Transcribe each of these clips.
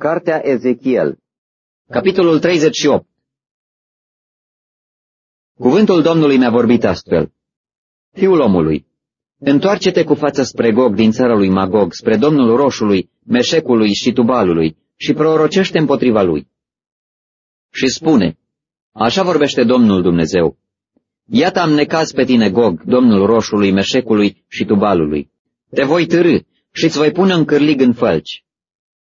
Cartea Ezechiel Capitolul 38 Cuvântul Domnului mi-a vorbit astfel. Fiul omului, întoarce-te cu fața spre Gog din țara lui Magog, spre Domnul Roșului, Meșecului și Tubalului și prorocește împotriva lui. Și spune, așa vorbește Domnul Dumnezeu. Iată am necaz pe tine, Gog, Domnul Roșului, Meșecului și Tubalului. Te voi târâ și îți voi pune în cârlig în fălci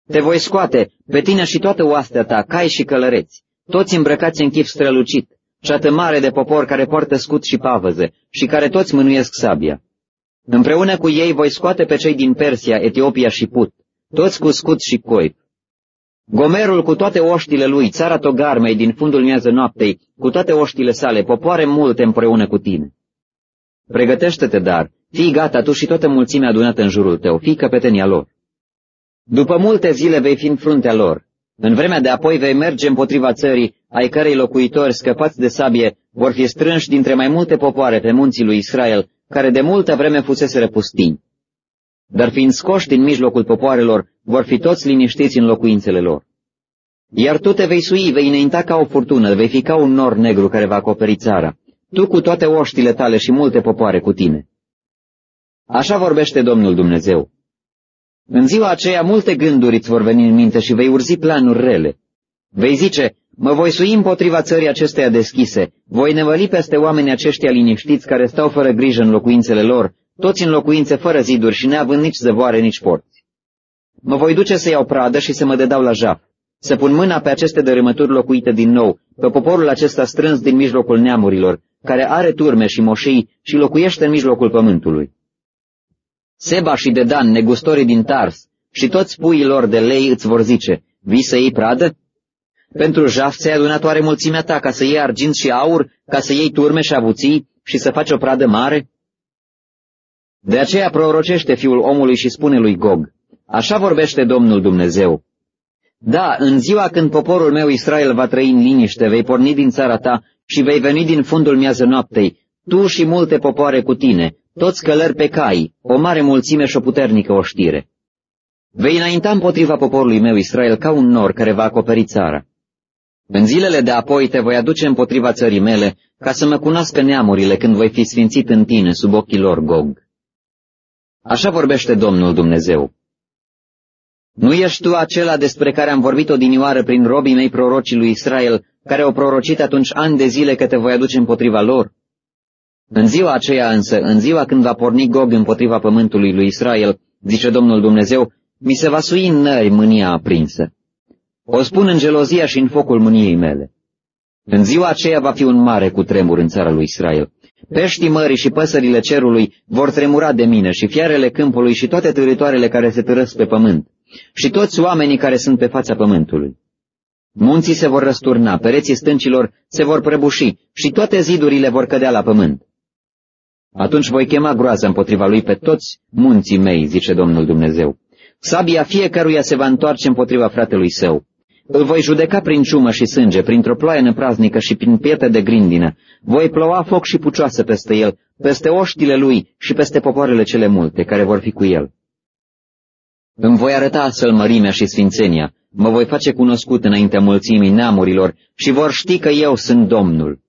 te voi scoate, pe tine și toată oastea ta, cai și călăreți, toți îmbrăcați în chip strălucit, ceată mare de popor care poartă scut și pavăze și care toți mânuiesc sabia. Împreună cu ei voi scoate pe cei din Persia, Etiopia și Put, toți cu scut și coip. Gomerul cu toate oștile lui, țara Togarmei din fundul miază noaptei, cu toate oștile sale, popoare multe împreună cu tine. Pregătește-te, dar, fii gata tu și toată mulțimea adunată în jurul tău, fii căpetenia lor. După multe zile vei fi în fruntea lor. În vremea de apoi vei merge împotriva țării, ai cărei locuitori scăpați de sabie vor fi strânși dintre mai multe popoare pe munții lui Israel, care de multă vreme fusese pustini. Dar fiind scoși din mijlocul popoarelor, vor fi toți liniștiți în locuințele lor. Iar tu te vei sui, vei înainta ca o furtună, vei fi ca un nor negru care va acoperi țara, tu cu toate oștile tale și multe popoare cu tine. Așa vorbește Domnul Dumnezeu. În ziua aceea multe gânduri îți vor veni în minte și vei urzi planuri rele. Vei zice, mă voi sui împotriva țării acesteia deschise, voi nevăli peste oamenii aceștia liniștiți care stau fără grijă în locuințele lor, toți în locuințe fără ziduri și neavând nici zăvoare, nici porți. Mă voi duce să iau pradă și să mă dedau la jaf, să pun mâna pe aceste dărâmături locuite din nou, pe poporul acesta strâns din mijlocul neamurilor, care are turme și moșii și locuiește în mijlocul pământului. Seba și Dedan, negustorii din Tars, și toți puii lor de lei îți vor zice, vii să iei pradă? Pentru jaf ți-ai adunat oare mulțimea ta ca să iei argint și aur, ca să iei turme și avuții și să faci o pradă mare? De aceea prorocește fiul omului și spune lui Gog, așa vorbește Domnul Dumnezeu. Da, în ziua când poporul meu Israel va trăi în liniște, vei porni din țara ta și vei veni din fundul miază noaptei, tu și multe popoare cu tine, toți călări pe cai, o mare mulțime și o puternică oștire. Vei înainta împotriva poporului meu Israel ca un nor care va acoperi țara. În zilele de apoi te voi aduce împotriva țării mele, ca să mă cunoască neamurile când voi fi sfințit în tine sub ochii lor Gog. Așa vorbește Domnul Dumnezeu. Nu ești tu acela despre care am vorbit odinioară prin robii mei prorocii lui Israel, care au prorocit atunci ani de zile că te voi aduce împotriva lor? În ziua aceea însă, în ziua când va porni Gog împotriva pământului lui Israel, zice Domnul Dumnezeu, mi se va sui în nări mânia aprinsă. O spun în gelozia și în focul mâniei mele. În ziua aceea va fi un mare cu tremur în țara lui Israel. Peștii mării și păsările cerului vor tremura de mine și fiarele câmpului și toate târătoarele care se târăsc pe pământ și toți oamenii care sunt pe fața pământului. Munții se vor răsturna, pereții stâncilor se vor prăbuși și toate zidurile vor cădea la pământ. Atunci voi chema groază împotriva lui pe toți munții mei, zice Domnul Dumnezeu. Sabia fiecăruia se va întoarce împotriva fratelui său. Îl voi judeca prin ciumă și sânge, printr-o ploaie nepraznică și prin pietre de grindină. Voi ploua foc și pucioasă peste el, peste oștile lui și peste popoarele cele multe, care vor fi cu el. Îmi voi arăta astfel mărimea și sfințenia, mă voi face cunoscut înaintea mulțimii neamurilor și vor ști că eu sunt Domnul.